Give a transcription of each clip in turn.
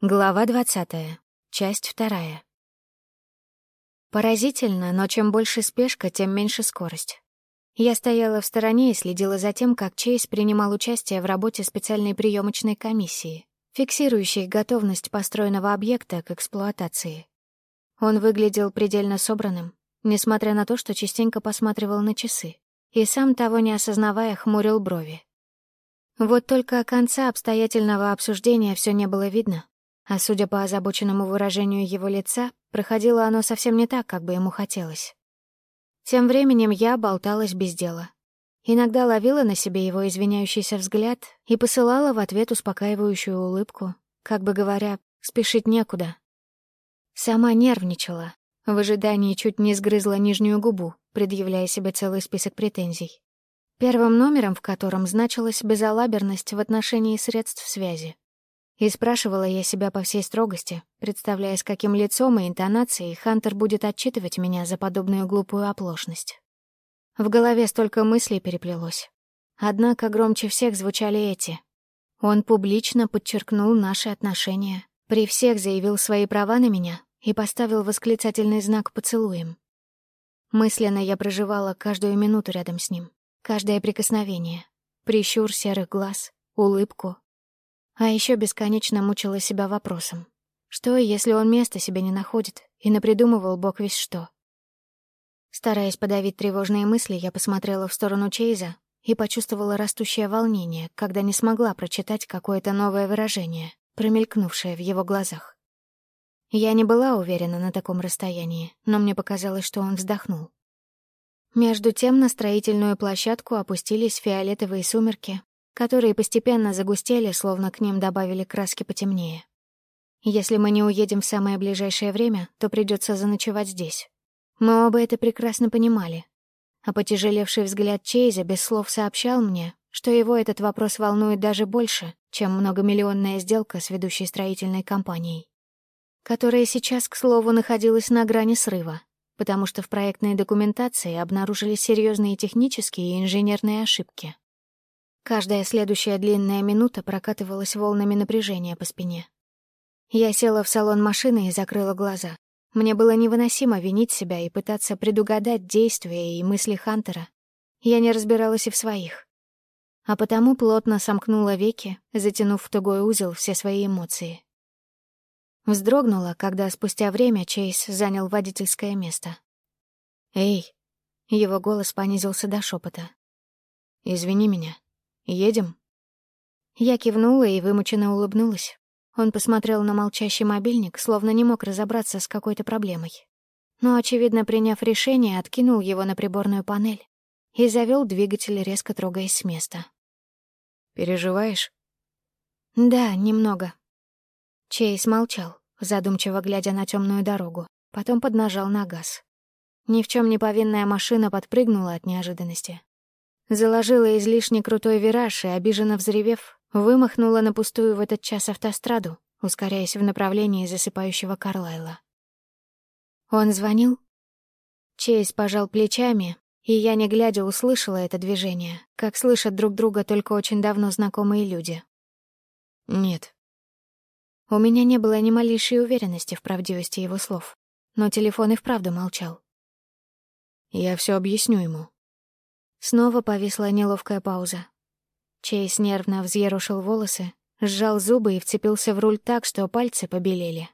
Глава двадцатая. Часть вторая. Поразительно, но чем больше спешка, тем меньше скорость. Я стояла в стороне и следила за тем, как Чейз принимал участие в работе специальной приемочной комиссии, фиксирующей готовность построенного объекта к эксплуатации. Он выглядел предельно собранным, несмотря на то, что частенько посматривал на часы, и сам того не осознавая хмурил брови. Вот только конца обстоятельного обсуждения все не было видно, а судя по озабоченному выражению его лица, проходило оно совсем не так, как бы ему хотелось. Тем временем я болталась без дела. Иногда ловила на себе его извиняющийся взгляд и посылала в ответ успокаивающую улыбку, как бы говоря, спешить некуда. Сама нервничала, в ожидании чуть не сгрызла нижнюю губу, предъявляя себе целый список претензий. Первым номером в котором значилась безалаберность в отношении средств связи. И спрашивала я себя по всей строгости, представляя, с каким лицом и интонацией Хантер будет отчитывать меня за подобную глупую оплошность. В голове столько мыслей переплелось. Однако громче всех звучали эти. Он публично подчеркнул наши отношения, при всех заявил свои права на меня и поставил восклицательный знак поцелуем. Мысленно я проживала каждую минуту рядом с ним, каждое прикосновение, прищур серых глаз, улыбку, а еще бесконечно мучила себя вопросом. Что, если он места себе не находит и напридумывал бог весь что? Стараясь подавить тревожные мысли, я посмотрела в сторону Чейза и почувствовала растущее волнение, когда не смогла прочитать какое-то новое выражение, промелькнувшее в его глазах. Я не была уверена на таком расстоянии, но мне показалось, что он вздохнул. Между тем на строительную площадку опустились фиолетовые сумерки, которые постепенно загустели, словно к ним добавили краски потемнее. Если мы не уедем в самое ближайшее время, то придется заночевать здесь. Мы оба это прекрасно понимали. А потяжелевший взгляд Чейза без слов сообщал мне, что его этот вопрос волнует даже больше, чем многомиллионная сделка с ведущей строительной компанией, которая сейчас, к слову, находилась на грани срыва, потому что в проектной документации обнаружились серьезные технические и инженерные ошибки, Каждая следующая длинная минута прокатывалась волнами напряжения по спине. Я села в салон машины и закрыла глаза. Мне было невыносимо винить себя и пытаться предугадать действия и мысли Хантера. Я не разбиралась и в своих. А потому плотно сомкнула веки, затянув в тугой узел все свои эмоции. Вздрогнула, когда спустя время Чейз занял водительское место. «Эй!» — его голос понизился до шепота. «Извини меня, Едем?» Я кивнула и вымученно улыбнулась. Он посмотрел на молчащий мобильник, словно не мог разобраться с какой-то проблемой. Но, очевидно, приняв решение, откинул его на приборную панель и завел двигатель, резко трогаясь с места. «Переживаешь?» «Да, немного». Чейз молчал, задумчиво глядя на темную дорогу, потом поднажал на газ. Ни в чем не повинная машина подпрыгнула от неожиданности, Заложила излишне крутой вираж и, обиженно взревев, вымахнула на пустую в этот час автостраду, ускоряясь в направлении засыпающего Карлайла. Он звонил? Чейз пожал плечами, и я, не глядя, услышала это движение, как слышат друг друга только очень давно знакомые люди. Нет. У меня не было ни малейшей уверенности в правдивости его слов, но телефон и вправду молчал. Я все объясню ему, Снова повисла неловкая пауза. Чейз нервно взъерошил волосы, сжал зубы и вцепился в руль так, что пальцы побелели.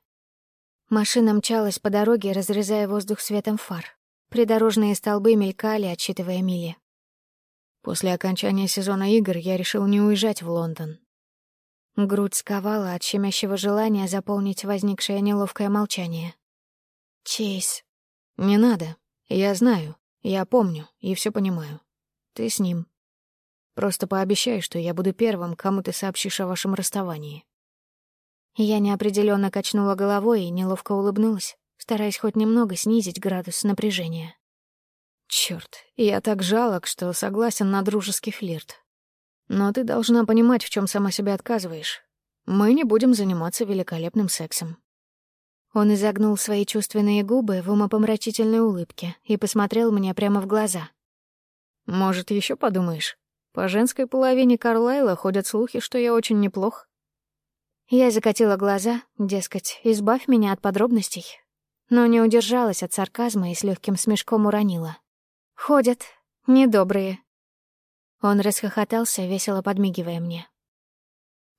Машина мчалась по дороге, разрезая воздух светом фар. Придорожные столбы мелькали, отсчитывая мили. После окончания сезона игр я решил не уезжать в Лондон. Грудь сковала от щемящего желания заполнить возникшее неловкое молчание. «Чейз...» «Не надо. Я знаю. Я помню и все понимаю. Ты с ним. Просто пообещай, что я буду первым, кому ты сообщишь о вашем расставании». Я неопределенно качнула головой и неловко улыбнулась, стараясь хоть немного снизить градус напряжения. Черт, я так жалок, что согласен на дружеский флирт. Но ты должна понимать, в чем сама себе отказываешь. Мы не будем заниматься великолепным сексом. Он изогнул свои чувственные губы в умопомрачительной улыбке и посмотрел мне прямо в глаза. Может, еще подумаешь? По женской половине Карлайла ходят слухи, что я очень неплох. Я закатила глаза, дескать, избавь меня от подробностей. Но не удержалась от сарказма и с легким смешком уронила. «Ходят. Недобрые». Он расхохотался, весело подмигивая мне.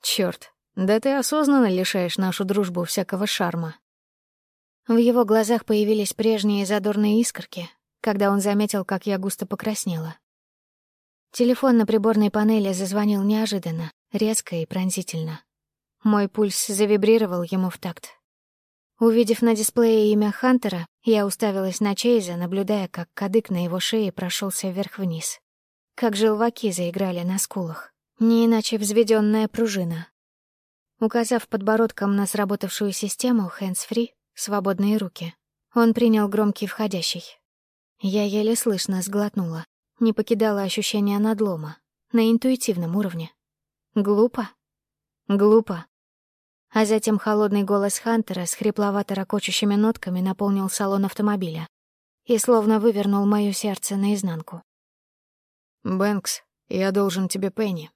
Черт, да ты осознанно лишаешь нашу дружбу всякого шарма. В его глазах появились прежние задорные искорки, когда он заметил, как я густо покраснела. Телефон на приборной панели зазвонил неожиданно, резко и пронзительно. Мой пульс завибрировал ему в такт. Увидев на дисплее имя Хантера, я уставилась на Чейза, наблюдая, как кадык на его шее прошелся вверх-вниз. Как желваки заиграли на скулах. Не иначе взведенная пружина. Указав подбородком на сработавшую систему hands-free, свободные руки, он принял громкий входящий. Я еле слышно сглотнула. Не покидало ощущение надлома. На интуитивном уровне. Глупо? Глупо. А затем холодный голос Хантера с хрипловато-ракочущими нотками наполнил салон автомобиля и словно вывернул моё сердце наизнанку. «Бэнкс, я должен тебе Пенни.